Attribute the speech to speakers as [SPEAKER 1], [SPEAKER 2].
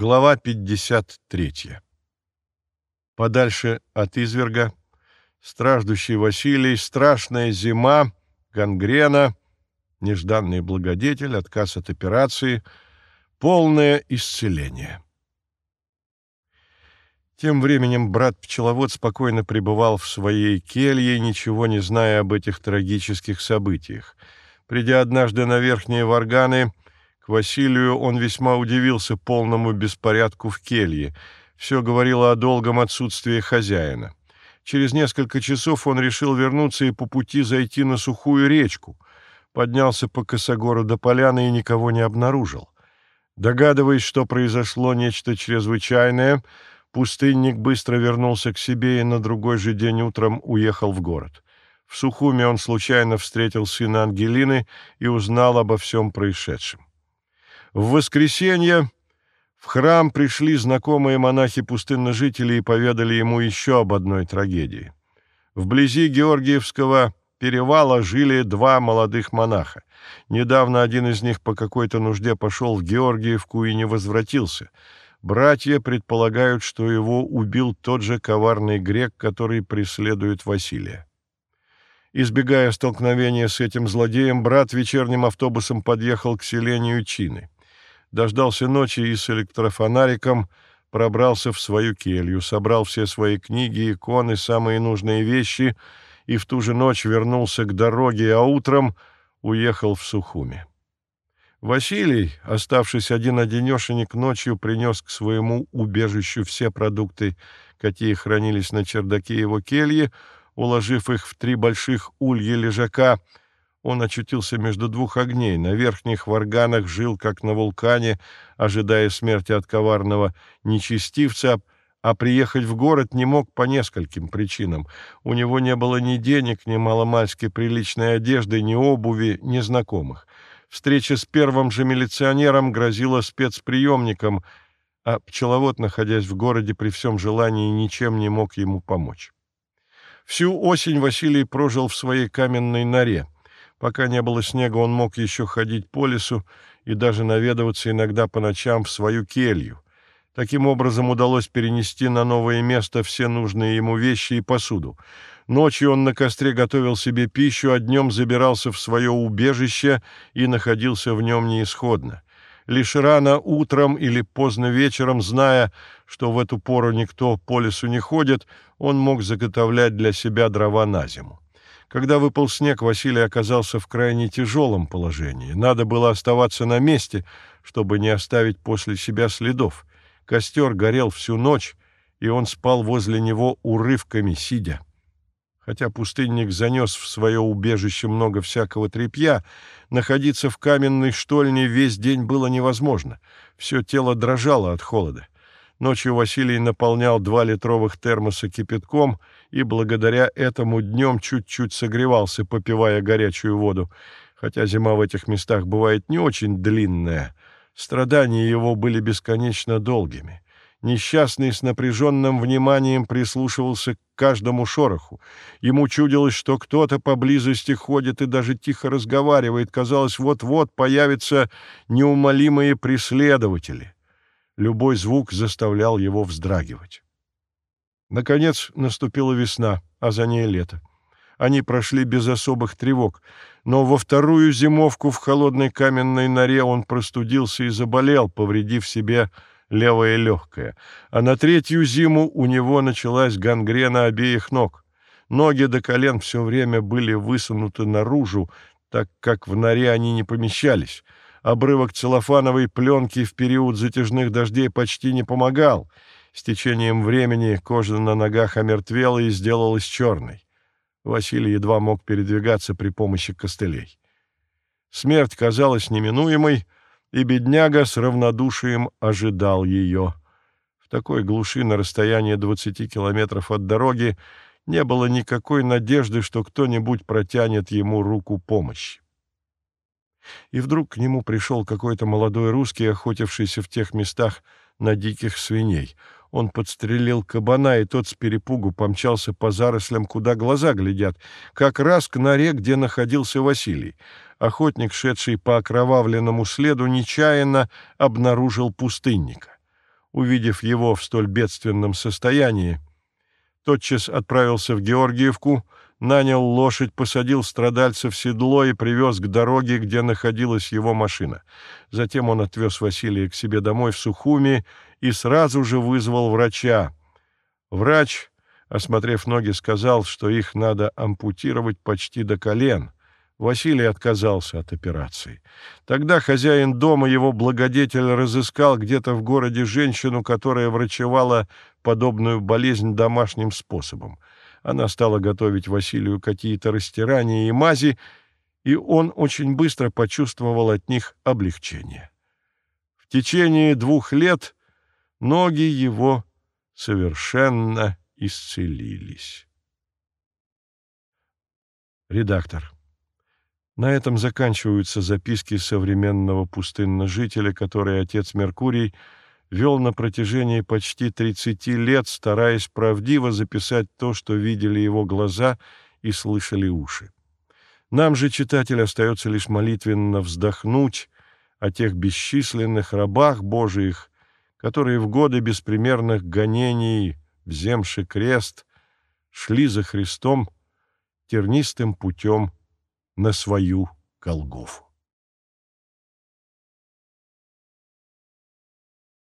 [SPEAKER 1] Глава 53. Подальше от изверга, страждущий Василий, страшная зима, гангрена, нежданный благодетель, отказ от операции, полное исцеление. Тем временем брат-пчеловод спокойно пребывал в своей келье, ничего не зная об этих трагических событиях. Придя однажды на верхние варганы, Василию он весьма удивился полному беспорядку в келье. Все говорило о долгом отсутствии хозяина. Через несколько часов он решил вернуться и по пути зайти на сухую речку. Поднялся по косогору до поляны и никого не обнаружил. Догадываясь, что произошло нечто чрезвычайное, Пустынник быстро вернулся к себе и на другой же день утром уехал в город. В Сухуме он случайно встретил сына Ангелины и узнал обо всем происшедшем. В воскресенье в храм пришли знакомые монахи-пустынножители и поведали ему еще об одной трагедии. Вблизи Георгиевского перевала жили два молодых монаха. Недавно один из них по какой-то нужде пошел в Георгиевку и не возвратился — Братья предполагают, что его убил тот же коварный грек, который преследует Василия. Избегая столкновения с этим злодеем, брат вечерним автобусом подъехал к селению Чины. Дождался ночи и с электрофонариком пробрался в свою келью, собрал все свои книги, иконы, самые нужные вещи и в ту же ночь вернулся к дороге, а утром уехал в Сухуми. Василий, оставшись один-одинешенек, ночью принес к своему убежищу все продукты, какие хранились на чердаке его кельи, уложив их в три больших улья лежака, он очутился между двух огней, на верхних варганах жил, как на вулкане, ожидая смерти от коварного нечестивца, а приехать в город не мог по нескольким причинам. У него не было ни денег, ни маломальски приличной одежды, ни обуви, ни знакомых. Встреча с первым же милиционером грозила спецприемником, а пчеловод, находясь в городе, при всем желании ничем не мог ему помочь. Всю осень Василий прожил в своей каменной норе. Пока не было снега, он мог еще ходить по лесу и даже наведываться иногда по ночам в свою келью. Таким образом удалось перенести на новое место все нужные ему вещи и посуду. Ночью он на костре готовил себе пищу, а днем забирался в свое убежище и находился в нем неисходно. Лишь рано утром или поздно вечером, зная, что в эту пору никто по лесу не ходит, он мог заготовлять для себя дрова на зиму. Когда выпал снег, Василий оказался в крайне тяжелом положении. Надо было оставаться на месте, чтобы не оставить после себя следов. Костер горел всю ночь, и он спал возле него урывками, сидя. Хотя пустынник занес в свое убежище много всякого тряпья, находиться в каменной штольне весь день было невозможно. Все тело дрожало от холода. Ночью Василий наполнял два литровых термоса кипятком и благодаря этому днем чуть-чуть согревался, попивая горячую воду. Хотя зима в этих местах бывает не очень длинная, страдания его были бесконечно долгими. Несчастный с напряженным вниманием прислушивался к каждому шороху. Ему чудилось, что кто-то поблизости ходит и даже тихо разговаривает. Казалось, вот-вот появятся неумолимые преследователи. Любой звук заставлял его вздрагивать. Наконец наступила весна, а за ней лето. Они прошли без особых тревог, но во вторую зимовку в холодной каменной норе он простудился и заболел, повредив себе левое легкое, а на третью зиму у него началась гангрена обеих ног. Ноги до колен все время были высунуты наружу, так как в норе они не помещались. Обрывок целлофановой пленки в период затяжных дождей почти не помогал. С течением времени кожа на ногах омертвела и сделалась черной. Василий едва мог передвигаться при помощи костылей. Смерть казалась неминуемой, и бедняга с равнодушием ожидал ее. В такой глуши на расстоянии двадцати километров от дороги не было никакой надежды, что кто-нибудь протянет ему руку помощи. И вдруг к нему пришел какой-то молодой русский, охотившийся в тех местах на диких свиней. Он подстрелил кабана, и тот с перепугу помчался по зарослям, куда глаза глядят, как раз к норе, где находился Василий охотник, шедший по окровавленному следу, нечаянно обнаружил пустынника. увидев его в столь бедственном состоянии, тотчас отправился в Георгиевку, нанял лошадь, посадил страдальца в седло и привез к дороге, где находилась его машина. Затем он отвез Василия к себе домой в Сухуми и сразу же вызвал врача. Врач, осмотрев ноги, сказал, что их надо ампутировать почти до колен. Василий отказался от операции. Тогда хозяин дома, его благодетель, разыскал где-то в городе женщину, которая врачевала подобную болезнь домашним способом. Она стала готовить Василию какие-то растирания и мази, и он очень быстро почувствовал от них облегчение. В течение двух лет ноги его совершенно исцелились. Редактор. На этом заканчиваются записки современного пустынножителя, которые отец Меркурий вел на протяжении почти 30 лет, стараясь правдиво записать то, что видели его глаза и слышали уши. Нам же, читатель, остается лишь молитвенно вздохнуть о тех бесчисленных рабах Божиих, которые в годы беспримерных гонений, вземши крест, шли за Христом тернистым путем на свою Голгофу.